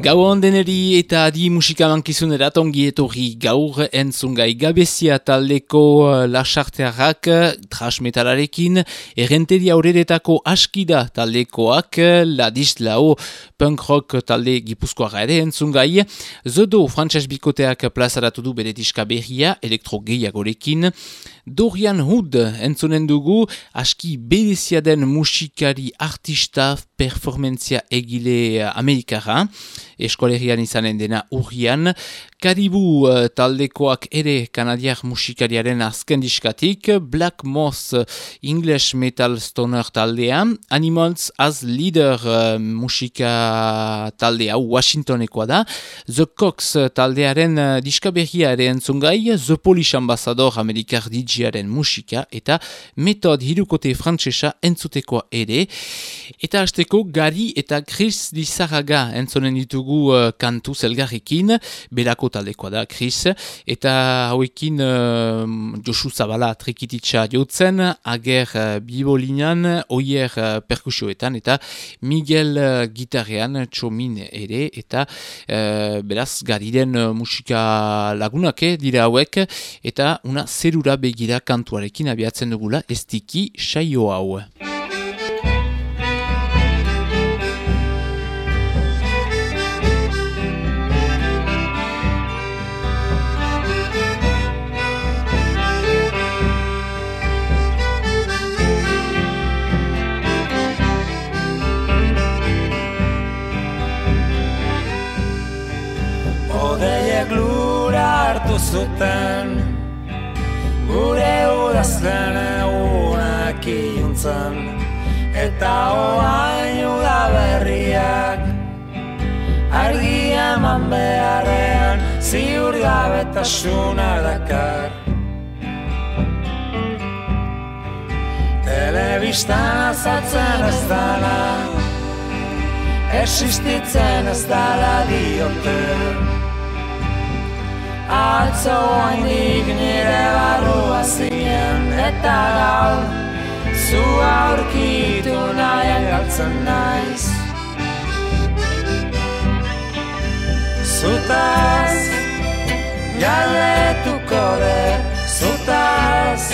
Gau deneri eta adi musika mankizunera tongi etorri gaur entzungai gabezia taldeko uh, lasartearrak trasmetalarekin errenteri aureretako askida taldekoak ladist lau punk rock talde gipuzkoara ere entzungai. Zodo frantses bikoteak plazaratu du bere diska berria elektro gehiagorekin Dorian Hood entzunen dugu aski berezia den musikari artista performentzia egile amerikara. Eskolerian izanen dena urrian Karibu uh, taldekoak ere kanadiak musikariaren azken diskatik, Black Moss uh, English Metal Stoner taldean, Animals as Leader uh, musika taldea Washingtonekoa da, The Cox taldearen uh, diskaberria ere entzungai, The Polish Ambassador Amerikar DJaren musika, eta Metod Hirukote Frantsesa entzutekoa ere. Eta hasteko Gari eta Chris Lizarraga entzonen ditugu uh, kantu zelgarrekin, belako taldekoa da, Chris, eta hauekin uh, Josu Zabala trikititsa jotzen, ager uh, bibolinan, oier uh, perkusioetan, eta Miguel uh, gitarrean txomin ere, eta uh, beraz gariren uh, musika lagunake dira hauek, eta una zerura begira kantuarekin abiatzen dugula ez diki saio hau. Gabetasuna dakar. Telebistan azaltzen ez dala Existitzen ez dala diote. Atzo oainik nire barrua zinen eta gaur Zu aurkitu nahian galtzen naiz. Zutaz galdetuko dut Zutaz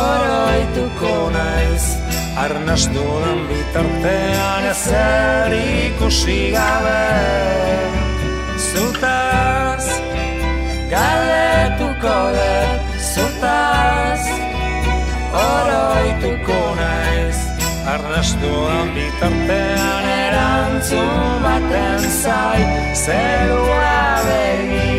oroituko naiz. Arnastu den bitartean ezer ikusi gabe. Zutaz Galetuko dut zutaz Oroituko naiz. Arrastuan bitartean erantzun baten zai Zerua begira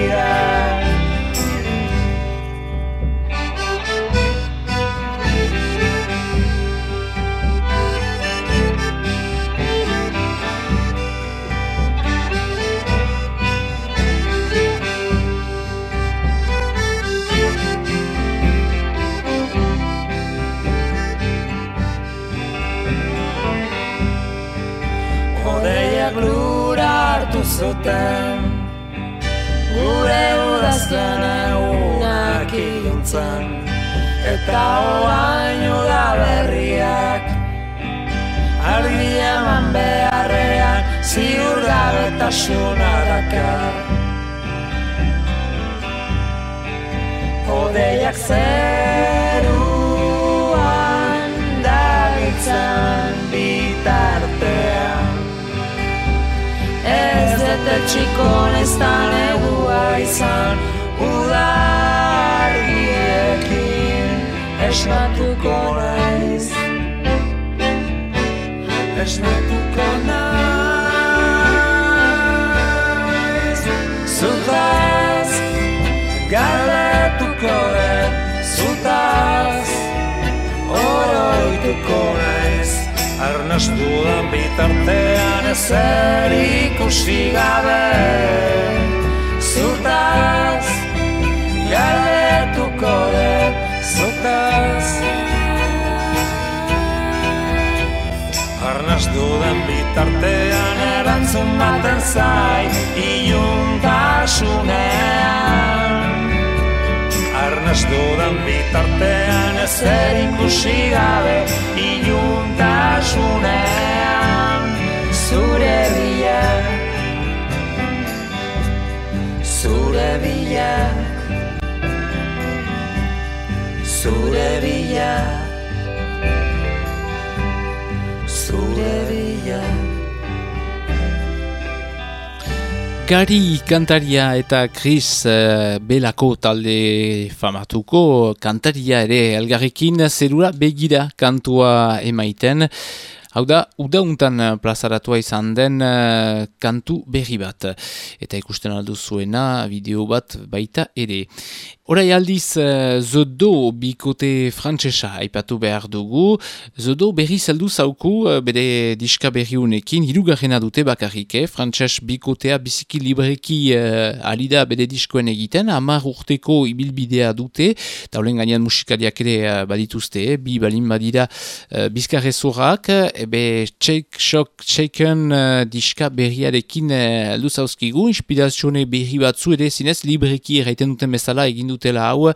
Odeiak lura hartu zuten. Gure udazken egunak iluntzen Eta oain udaberriak. Argi eman beharrean Ziur gabetasuna dakar Odeiak zeruan dagitzen bitartean Ez dute txikon ez da negua izan Udargiekin esnatuko naiz. Esnatuko naiz. Zutaz galetuko dut Zutaz oroituko naiz Arnastu dan bitartean ezer ikusi gabe. Zutaz galetuko dut Zutaz Arnaz dudan bitartean erantzun baten zai Iuntasunean Arnaz dudan bitartean ezer ikusi gabe Iuntasunean Zure bila Zure bila Zure bila Zure bila Gari kantaria eta Chris uh, Belako talde famatuko kantaria ere elgarrekin zerura begira kantua emaiten. Hau da, udauntan plazaratua izan den uh, kantu berri bat. Eta ikusten aldu zuena, bideo bat baita ere. Horai aldiz, uh, Zodo bikote frantsesa aipatu behar dugu. Zodo berri zeldu zauku, uh, bere diska berri unekin, hirugarrena dute bakarrike, frantses bikotea biziki libreki uh, alida bere diskoen egiten, amar urteko ibilbidea dute, taulen gainean musikariak ere uh, badituzte, eh? bi balin badira uh, bizkarrezorak, ebe Shake Shock Shaken uh, diska berriarekin uh, luzauzkigu, inspirazione berri batzu ere zinez libreki erraiten duten bezala egin dutela hau,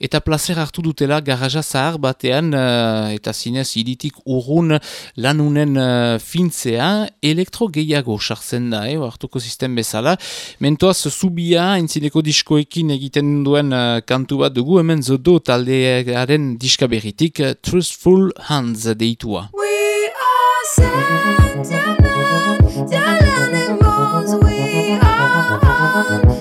eta placer hartu dutela garaja zahar batean, uh, eta zinez iritik urrun lanunen uh, fintzea, elektro gehiago sartzen da, eh, hartuko sistem bezala. Mentoaz, zubia, entzineko diskoekin egiten duen uh, kantu bat dugu, hemen zodo taldearen diska berritik, uh, Truthful Hands deitua. We are sentimental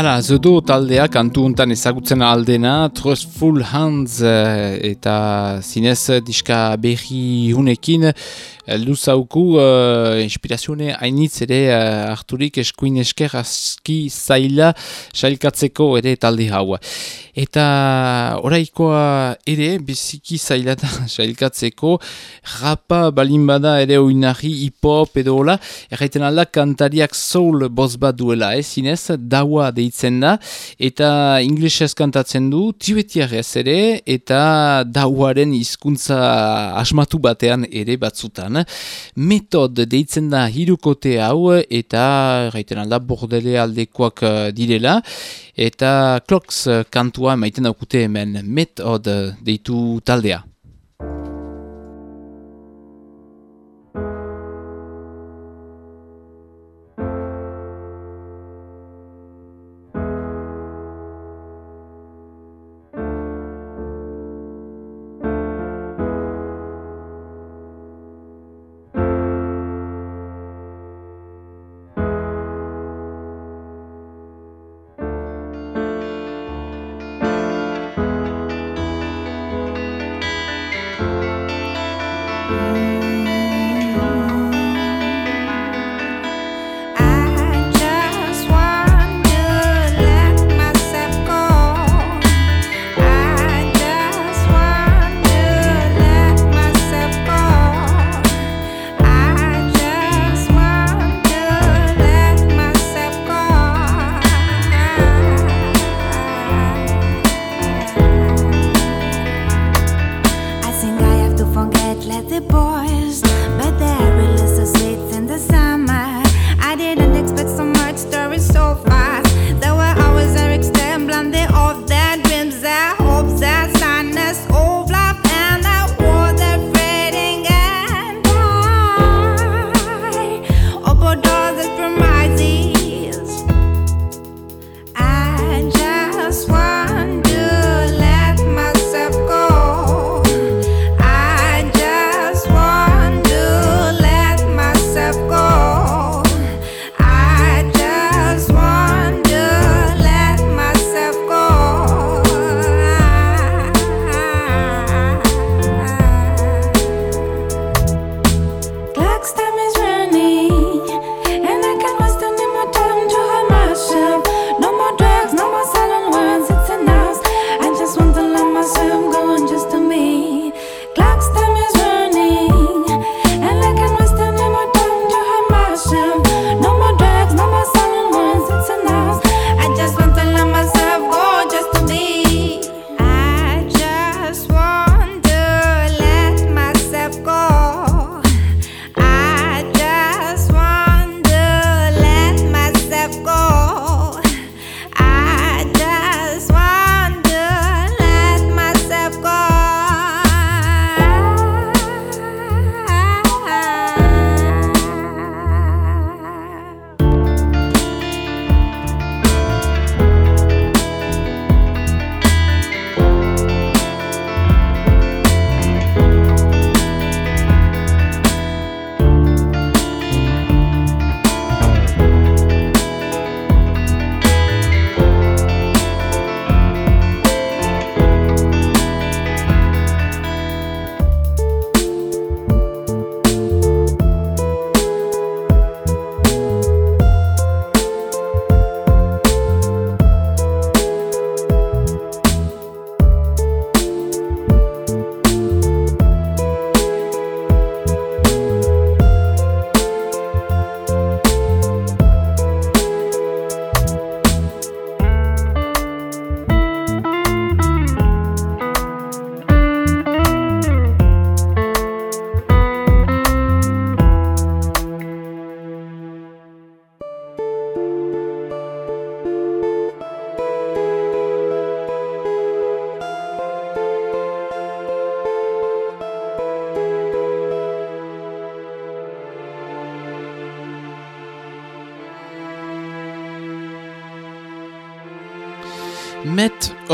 Hala, zodo taldea kantu untan ezagutzen aldena, Trustful Hands eh, eta zinez diska berri hunekin, luzauku uh, inspirazione hainitz ere uh, harturik eskuin esker aski zaila sailkatzeko ere talde hau. Eta oraikoa ere biziki zaila da sailkatzeko, rapa balin bada ere oinari hip-hop edo hola, erraiten alda kantariak soul boz bat duela, eh, zinez, daua deitzen da, eta inglesez kantatzen du, tibetiarez ere, eta dauaren hizkuntza asmatu batean ere batzutan. Metod deitzen da hirukote hau eta gaiten alda bordele aldekoak eh, direla. Eta kloks kantua maiten daukute hemen metod deitu taldea.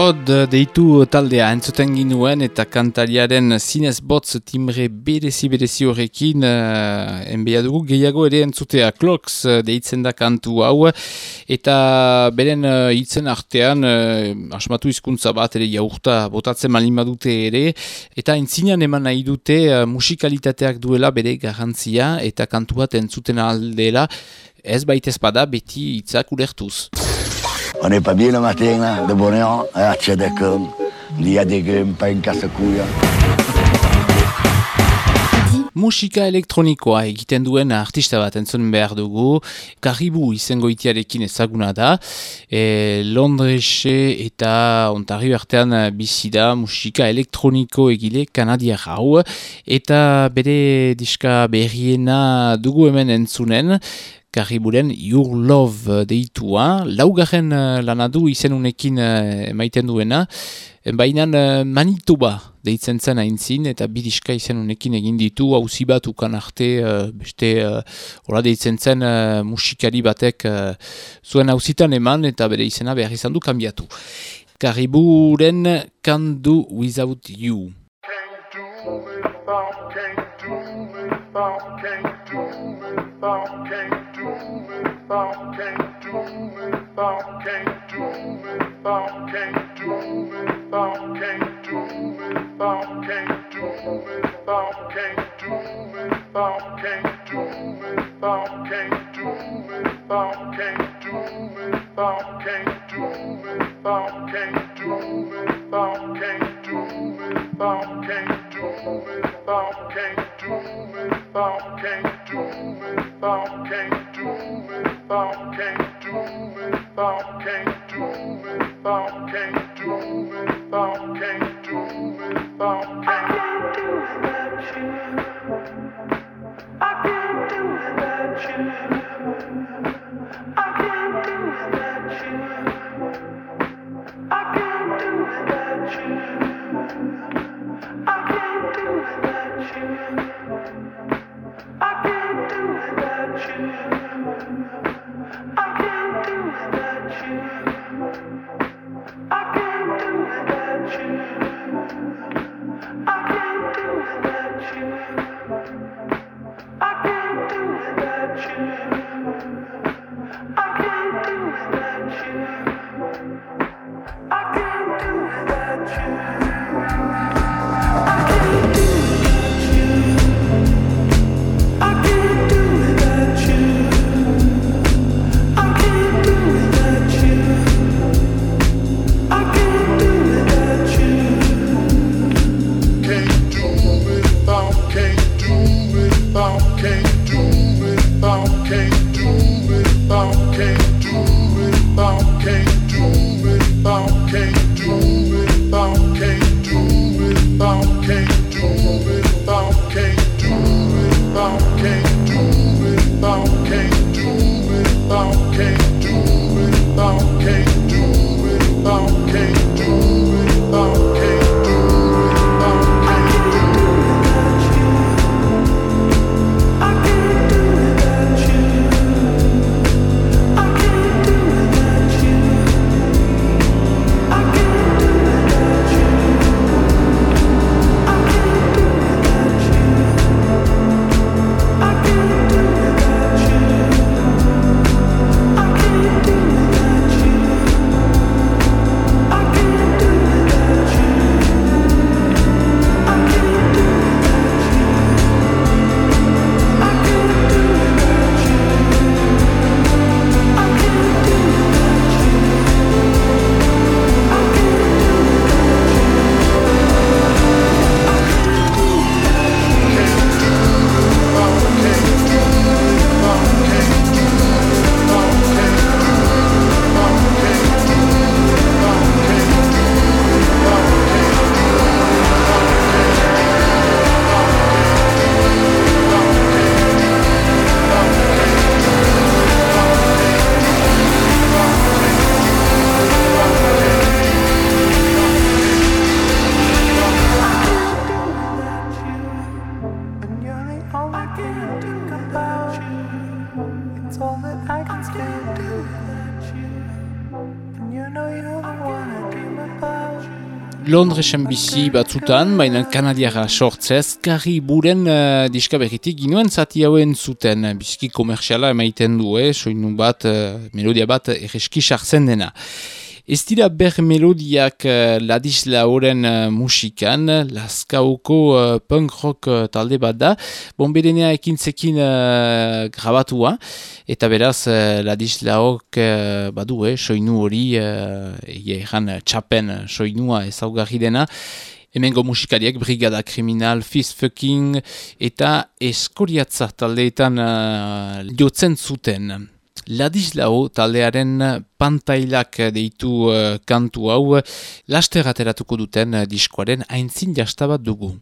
Met od deitu taldea entzuten ginuen eta kantariaren zinez botz timbre berezi berezi horrekin uh, enbea dugu. Gehiago ere entzutea kloks uh, deitzen da kantu hau. Eta beren uh, hitzen artean uh, asmatu hizkuntza bat ere jaurta botatzen malin badute ere. Eta entzinean eman nahi dute uh, musikalitateak duela bere garantzia eta kantu bat entzuten aldela. Ez baitez bada beti hitzak ulertuz. On n'est pas bien le matin, là, de bonheur, à Tchadakon. Il y a des grumes, pas une casse-couille. Musika elektronikoa egiten duen artista bat entzun behar dugu. Karibu izango itiarekin ezaguna da. E, Londrese eta Ontario artean bizi da musika elektroniko egile kanadia hau. Eta bere diska berriena dugu hemen entzunen. Kariburen Your Love deitua, laugarren uh, lanadu izenunekin uh, emaiten duena, baina Manitoba deitzen zen aintzin, eta bidiska izenunekin egin ditu, hauzi bat ukan arte, beste, uh, deitzen zen musikari batek zuen hauzitan eman, eta bere izena behar izan du kanbiatu. Kariburen Can Do Without You. Can't do without, can't do without, can't can't do without, can't without, can't do without, can't do without, can't do without, can't Londresen bizi batzutan, baina kanadiara sortzez, karri buren uh, diska berritik ginuen zati hauen zuten, bizki komersiala emaiten du, eh? soinu bat, uh, melodia bat, erreski sartzen dena. Ez dira ber melodiak uh, ladisla horren uh, musikan, laskauko uh, punk rock uh, talde bat da, bonberenea ekintzekin uh, grabatua, eta beraz uh, ladisla hok uh, badu, eh, soinu hori, uh, egan txapen soinua ezaugarri dena, Hemengo musikariak Brigada Kriminal, Fist Fucking eta Eskoriatza taldeetan uh, jotzen zuten. Ladislao taldearen pantailak deitu uh, kantu hau laster ateratuko duten diskoaren aintzin jastabat dugu.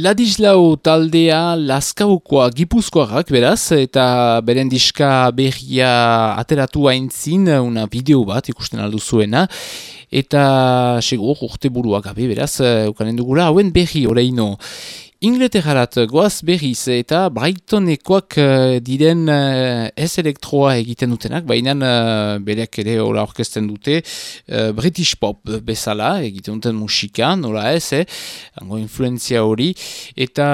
Ladislao taldea laskaukoa gipuzkoarrak beraz, eta beren diska berria ateratu haintzin, una bideo bat ikusten aldu zuena, eta segur urte buruak gabe beraz, ukanen dugula, hauen berri horreino. Ingleterrarat goaz berriz eta Brightonekoak uh, diren ez elektroa egiten dutenak, baina uh, bereak ere hola orkesten dute British Pop bezala egiten duten musika, nola ez, eh? ango influenzia hori, eta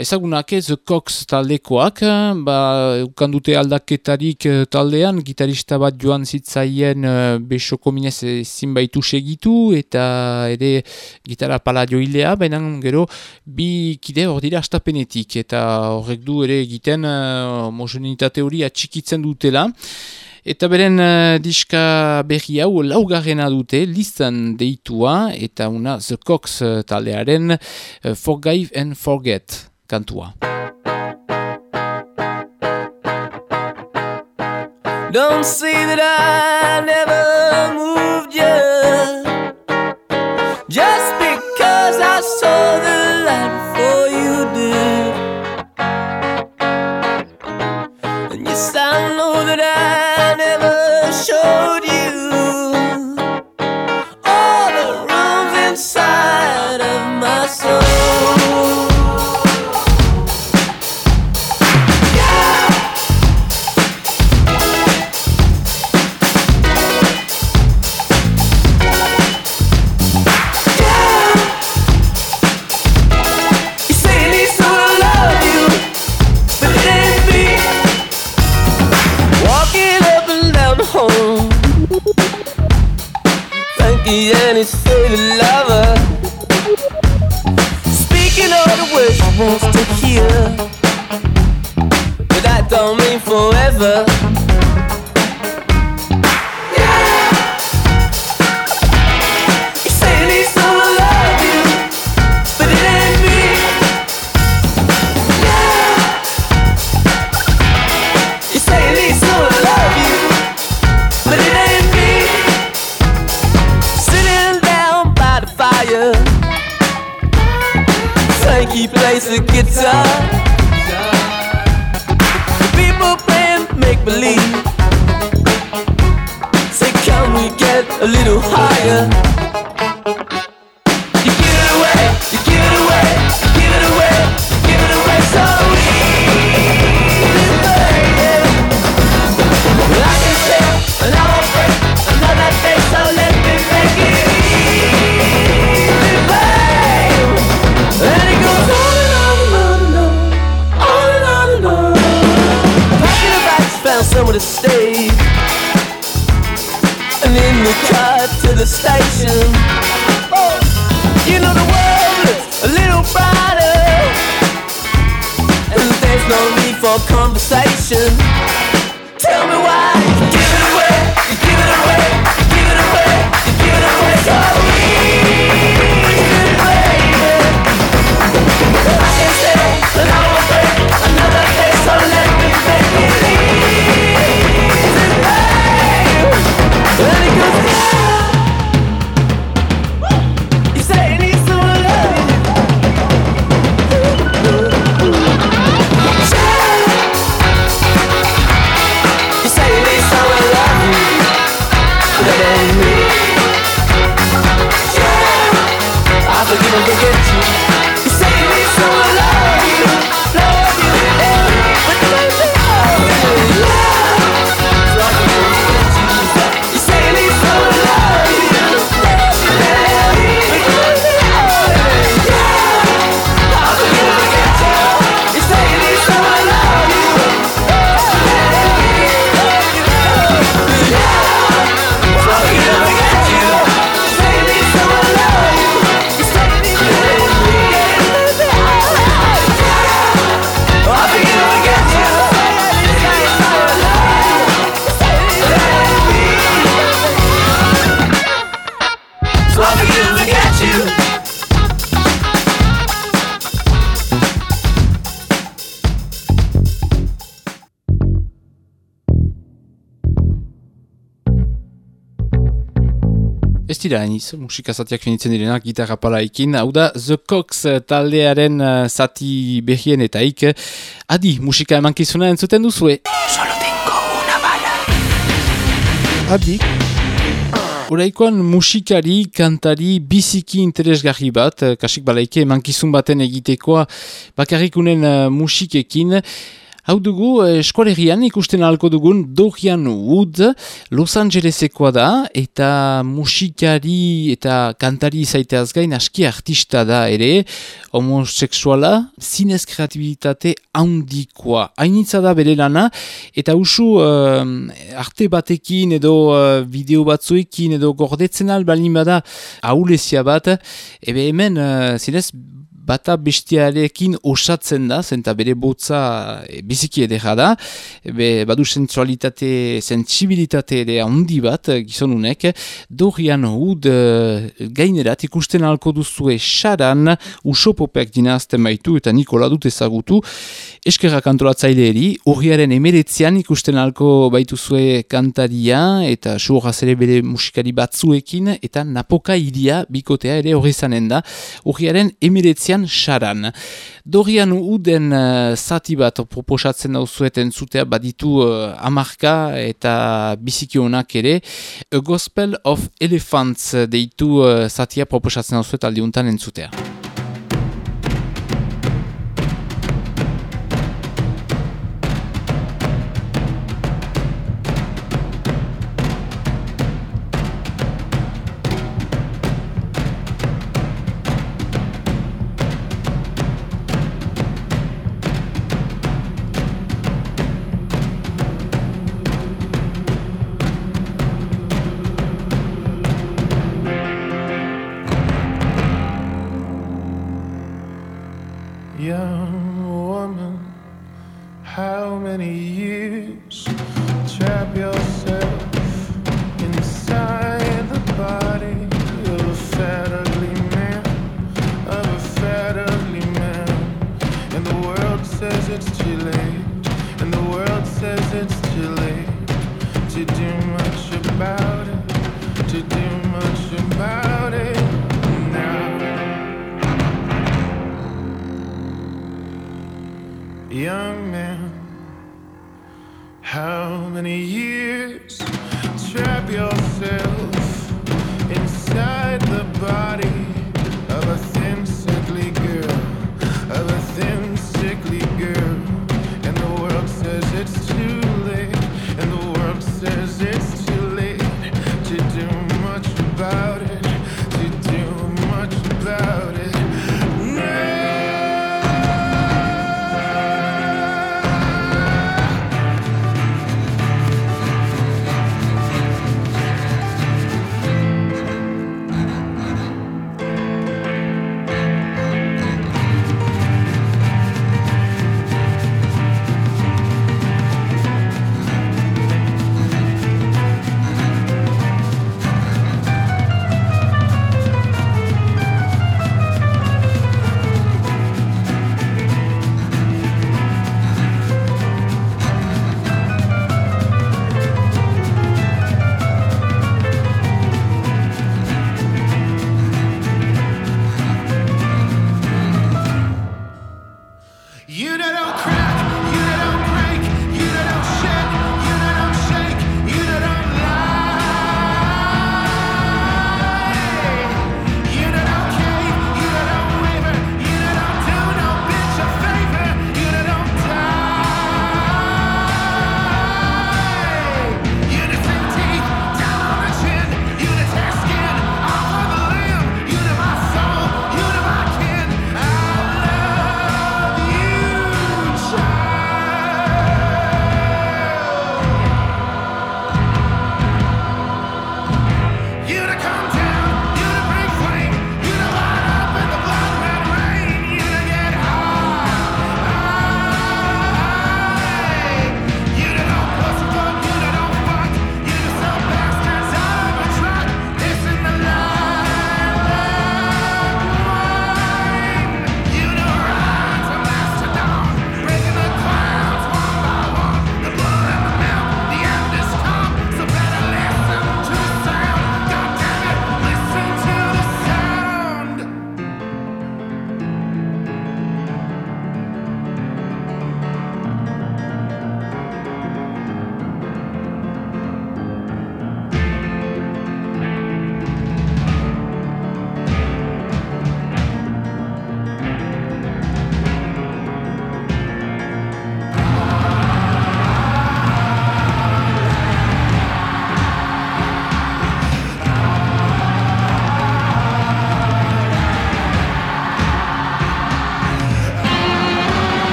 ezagunak ez Cox taldekoak, ba, ukan dute aldaketarik taldean, gitarista bat joan zitzaien besoko minez zinbaitu segitu, eta ere gitarra pala joilea, baina gero bi kide hor dira astapenetik eta horrek du ere egiten uh, homogenitate hori atxikitzen dutela. Eta beren uh, diska berri hau laugarrena dute listan deitua eta una The Cox uh, taldearen uh, Forgive and Forget kantua. Don't say that I never moved you Just and his favorite lover. Speaking know the words she wants to hear, but that don't mean forever. the guitar. Dira eniz, musika zatiak finitzen direnak gitarra palaikin. Hau da, The Cox taldearen uh, zati behien eta ik. Adi, musika eman kizuna entzuten duzue. Solo tengo una bala. Adi. Horaikoan musikari, kantari, biziki interesgarri bat, kasik balaike emankizun baten egitekoa bakarrikunen uh, musikekin. Hau dugu, eh, eskolerian ikusten ahalko dugun Dorian Wood, Los Angelesekoa da, eta musikari eta kantari zaiteaz gain aski artista da ere, homoseksuala, zinez kreatibitate handikoa. Hainitza da bere lana, eta usu uh, arte batekin edo uh, batzuekin edo gordetzen albalin bada ahulezia bat, ebe hemen uh, zinez bata bestiarekin osatzen da, zenta bere botza e, biziki edera da, be, badu sensualitate, sensibilitate ere handi bat, gizonunek, Dorian Hood e, gainerat ikusten alko duzue xaran, usopopek dinazten baitu eta Nikola dut ezagutu, eskerra kantoratzaile eri, horriaren emeretzean ikusten alko baitu zue kantaria, eta suhoraz ere bere musikari batzuekin, eta napoka iria bikotea ere horri zanen da, horriaren emeretzean Sebastian Charan. Dorian Uden uh, zati bat proposatzen dauzueten zutea baditu uh, amarka eta bizikionak ere. A Gospel of Elephants deitu uh, zatia proposatzen dauzuet aldiuntan entzutea.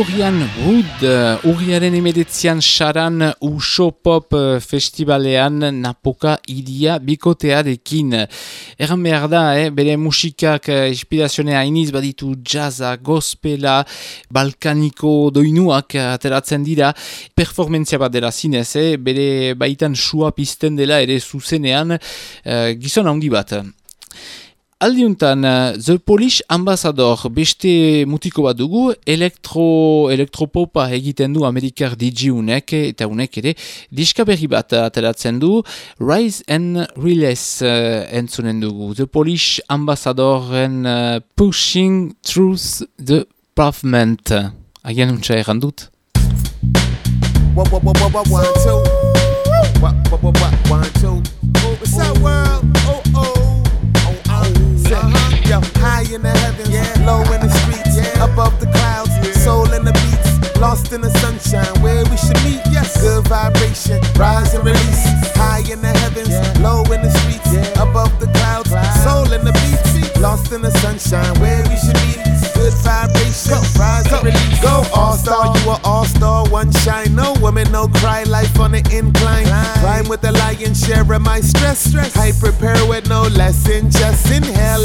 Dorian Wood uh, urriaren emedetzian saran Uso Pop uh, Festivalean Napoka idia bikotearekin. Eran behar da, eh, bere musikak uh, inspirazionea iniz baditu jazza, gospela, balkaniko doinuak ateratzen dira, performentzia bat dela zinez, eh, bere baitan sua pizten dela ere zuzenean uh, gizon handi bat. Aldiuntan, uh, The Polish Ambassador beste mutiko bat dugu, elektro, elektropopa egiten du Amerikar DJ unek, eta unek ere, diska berri bat ateratzen du, Rise and Release uh, entzunen dugu. The Polish Ambassador and uh, Pushing Through the Pavement. Agian untsa one, two. What's up, world? Oh, oh. Yo, high in the heavens, yeah. low in the streets, yeah. above the clouds, yeah. soul in the beats, lost in the sunshine, where we should meet. Yes, good vibration, rise and release. High in the heavens, low in the streets, above the clouds, soul in the beats, lost in the sunshine, where we should meet. Good vibration, rise and release. Go all star, you are all star, one shine. No woman, no cry, life on the incline. Rhyme with the lion, sharing my stress. I prepare with no lesson, just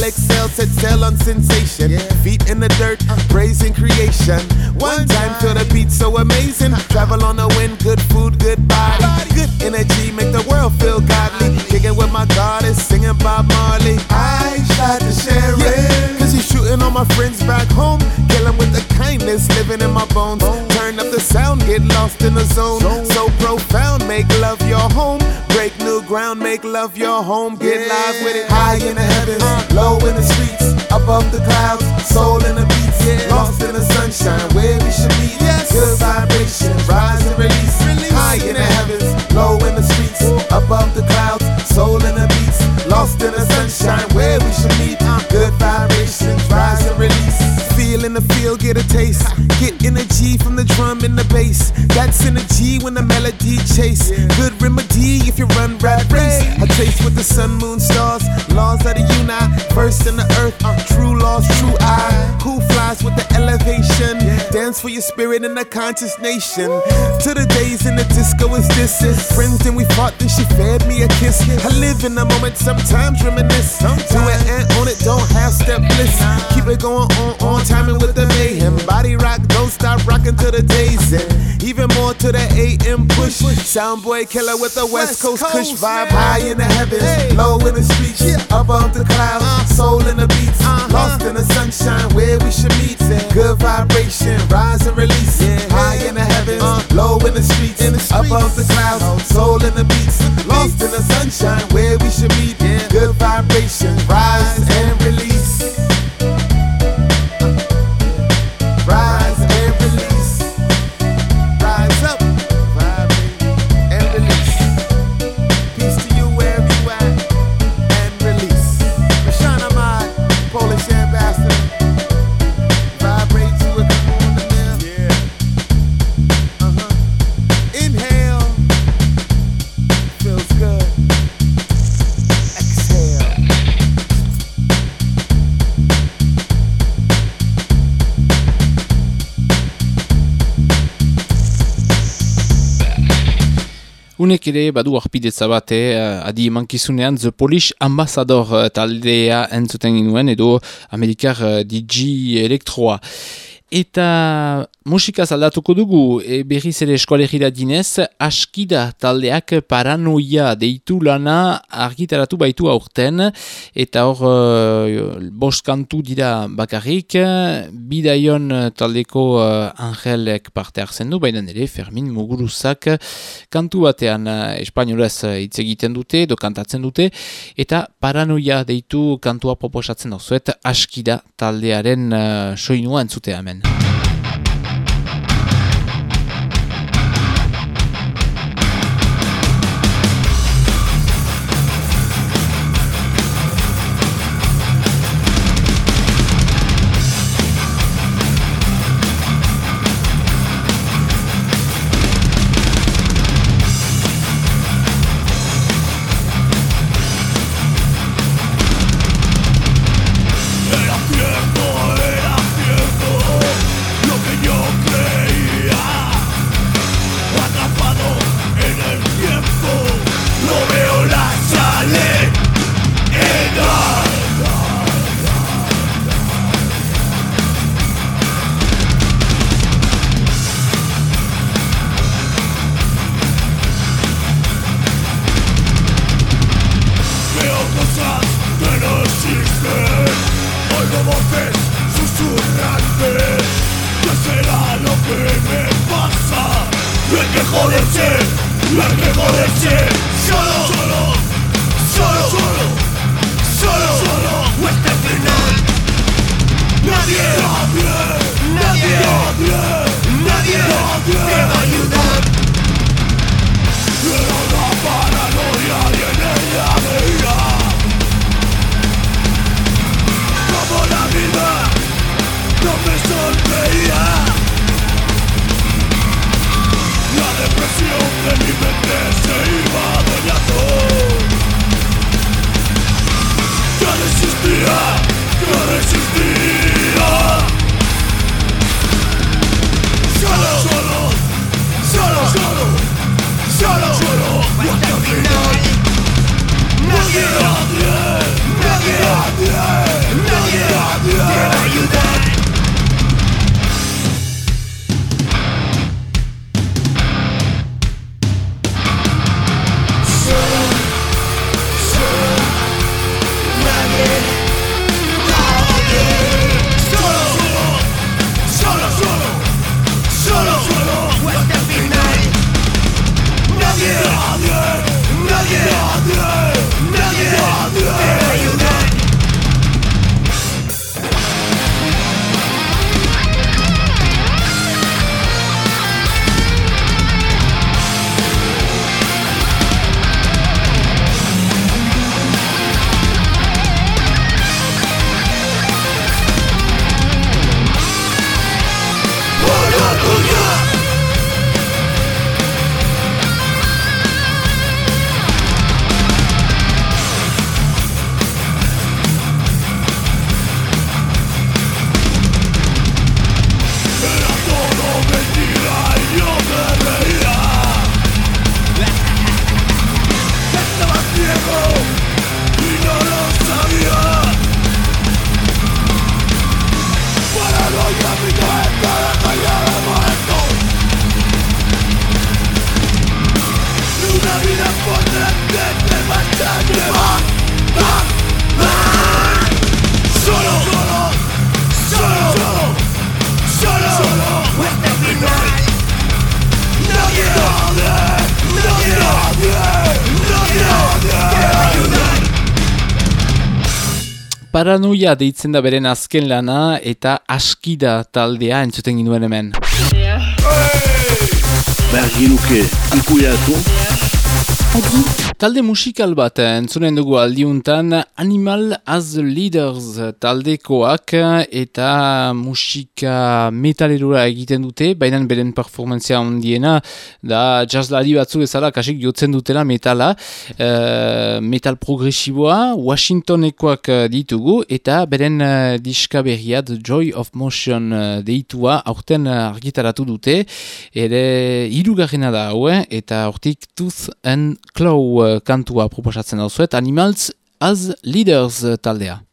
exhale set sail on sensation. Yeah. Feet in the dirt, uh. praising creation. One time, feel the beat so amazing. Uh. Travel on the wind, good food, good body. Good energy, make the world feel godly. Kicking with my goddess, singing Bob Marley. I tried to share it. Cause he's shooting all my friends back home. Killing with the kindness, living in my bones. Turn up the sound, get lost in the zone. So profound, make love your home. Ground, make love your home. Get live with it. High in the heavens, low in the streets, above the clouds, soul in the beats, yeah. lost in the sunshine, where we should meet. Yes. Good vibration, rise and release. release. High in the heavens, low in the streets, above the clouds, soul in the beats, lost in the sunshine, where we should meet. Good vibration, rise and release. Feel in the field, get a taste. Get energy from the drum and the bass. That's energy when the melody chase. Good remedy if you run rap race. I taste with the sun, moon, stars, laws of the universe in the earth. True laws, true eye. Who flies with the elevation? Dance for your spirit in the conscious nation. To the days in the disco is this. Friends, then we fought, then she fed me a kiss. I live in the moment, sometimes reminisce. Do it and on it, don't have step bliss. Keep it going on, on timing with the mayhem. Body rock, don't stop rocking to the days. And even more to the AM push. Soundboy killer with the West Coast Kush vibe. High in the heavens, low in the streets, above the clouds, soul in the beats. Lost in the sunshine, where we should meet. Good vibration, rise and release. High in the heavens, low in the streets, above the clouds, soul in the beats. Lost in the sunshine, where we should meet. Good vibration, rise and release. Ere badu arpidetza bat, eh, adi emankizunean The Polish Ambassador eh, taldea entzuten ginuen edo Amerikar eh, DJ Elektroa. Eta musika zaldatuko dugu, e, berriz ere eskolegira dinez, askida taldeak paranoia deitu lana argitaratu baitu aurten, eta hor e, bost kantu dira bakarrik, bidaion taldeko e, angelek parte hartzen du, baina ere Fermin Muguruzak kantu batean e, espainolez hitz egiten dute, do kantatzen dute, eta paranoia deitu kantua proposatzen dauzuet, askida taldearen e, soinua entzute hemen. Paranoia deitzen da beren azken lana eta askida taldea entzuten ginuen hemen. Behar ginuke ikuiatu. Talde musikal bat eh, entzunen dugu aldiuntan Animal as Leaders taldekoak eta musika metalerura egiten dute, baina beren performantzia ondiena da jazzlari batzu ezala kasik jotzen dutela metala, uh, metal progresiboa Washingtonekoak ditugu eta beren diska berriat Joy of Motion deitua aurten argitaratu dute, ere irugarrena da haue eta hortik Tooth and Claw kantua proposatzen dauzuet, Animals as Leaders taldea.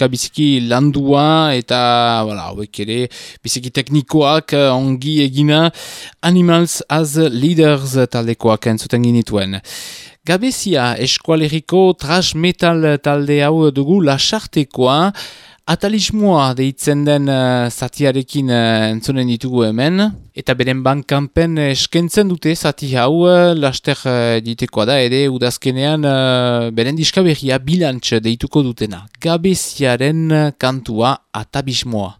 Musika biziki landua eta hauek ere biziki teknikoak ongi egina Animals as Leaders taldekoak entzuten ginituen. Gabezia eskualeriko trash metal talde hau dugu lasartekoa, atalismoa deitzen den uh, zatiarekin uh, entzunen ditugu hemen, eta beren bankanpen eskentzen dute zati hau uh, laster uh, ditekoa da, ere udazkenean uh, beren diskaberria bilantx deituko dutena. Gabeziaren kantua atalismoa.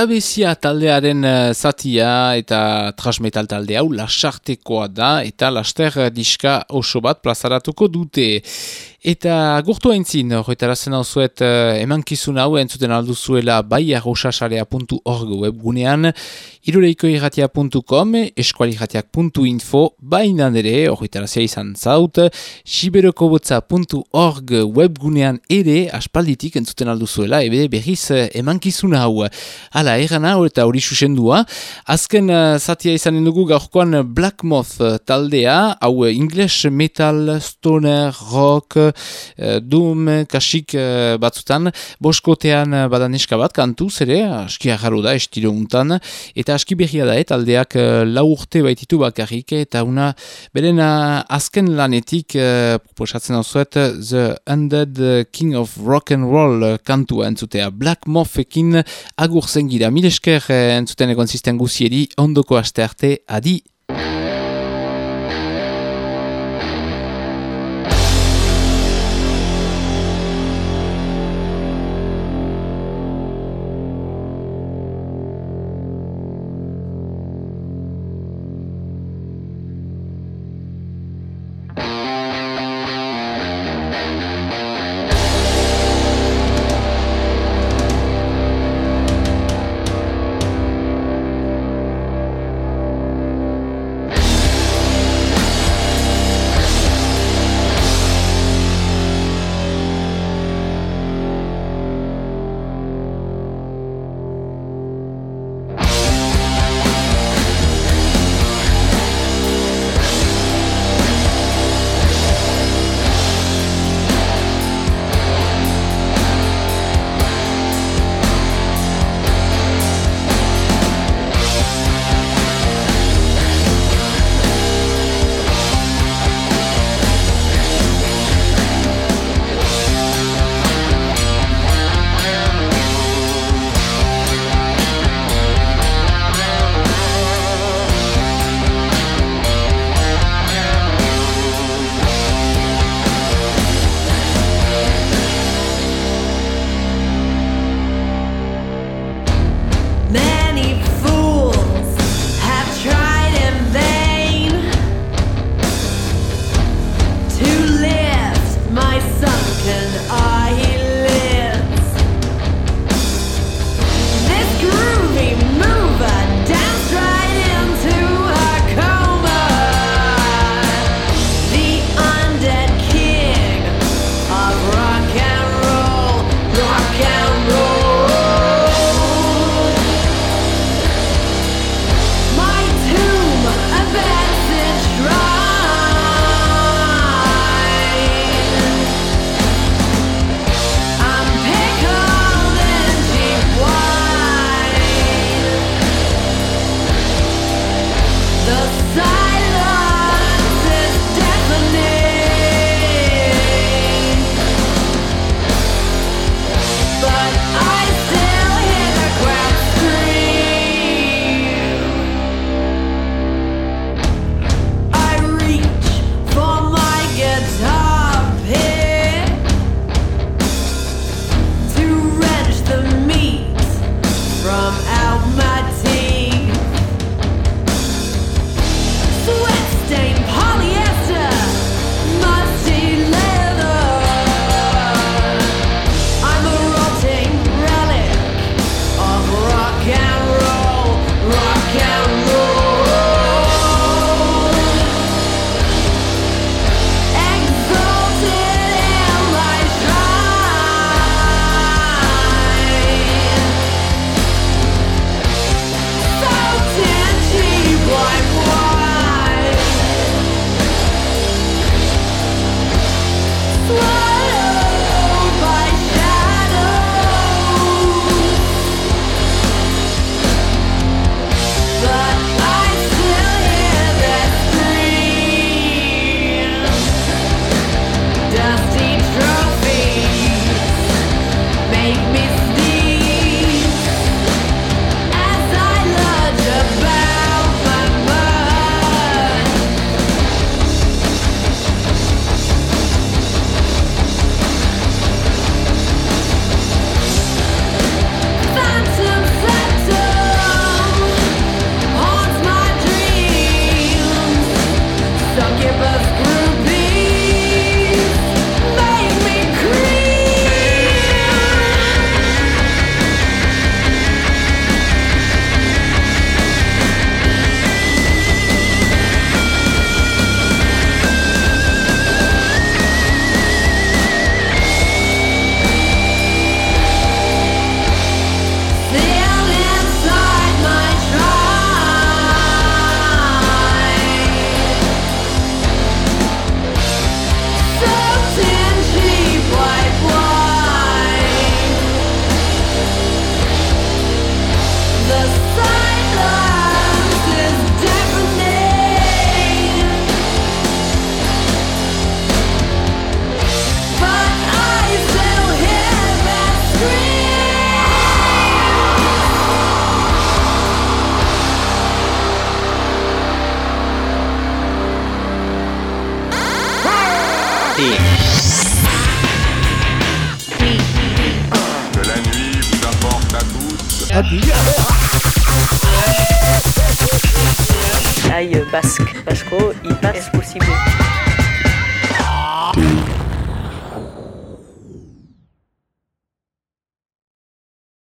Gabezia taldearen uh, zatia eta transmetal talde hau lasartekoa da eta laster diska oso bat plazaratuko dute. Eta gurtu haintzin, horretarazen hau zuet, uh, eman kizun hau entzuten alduzuela bai webgunean, irureiko irratia.com, eskualirratiak.info, baina nere, horretarazia izan zaut, siberokobotza.org webgunean ere, aspalditik entzuten alduzuela, ebe berriz eman kizun hau. Hala, erana, eta hori susendua, azken uh, zatia izanen dugu gaurkoan Black Moth taldea, hau English Metal, Stoner, Rock, Doom, kasik batzutan, boskotean uh, badan eska bat, kantuz ere, aski agarro da, estilo untan, eta aski behia da, eta aldeak uh, lau urte baititu bakarrik, eta una, beren azken lanetik, proposatzen hau zuet, The Undead King of Rock and Roll kantua entzutea, Black Mothekin agurzen gira, mil esker entzuten egon zisten guzieri, ondoko aste arte, adi!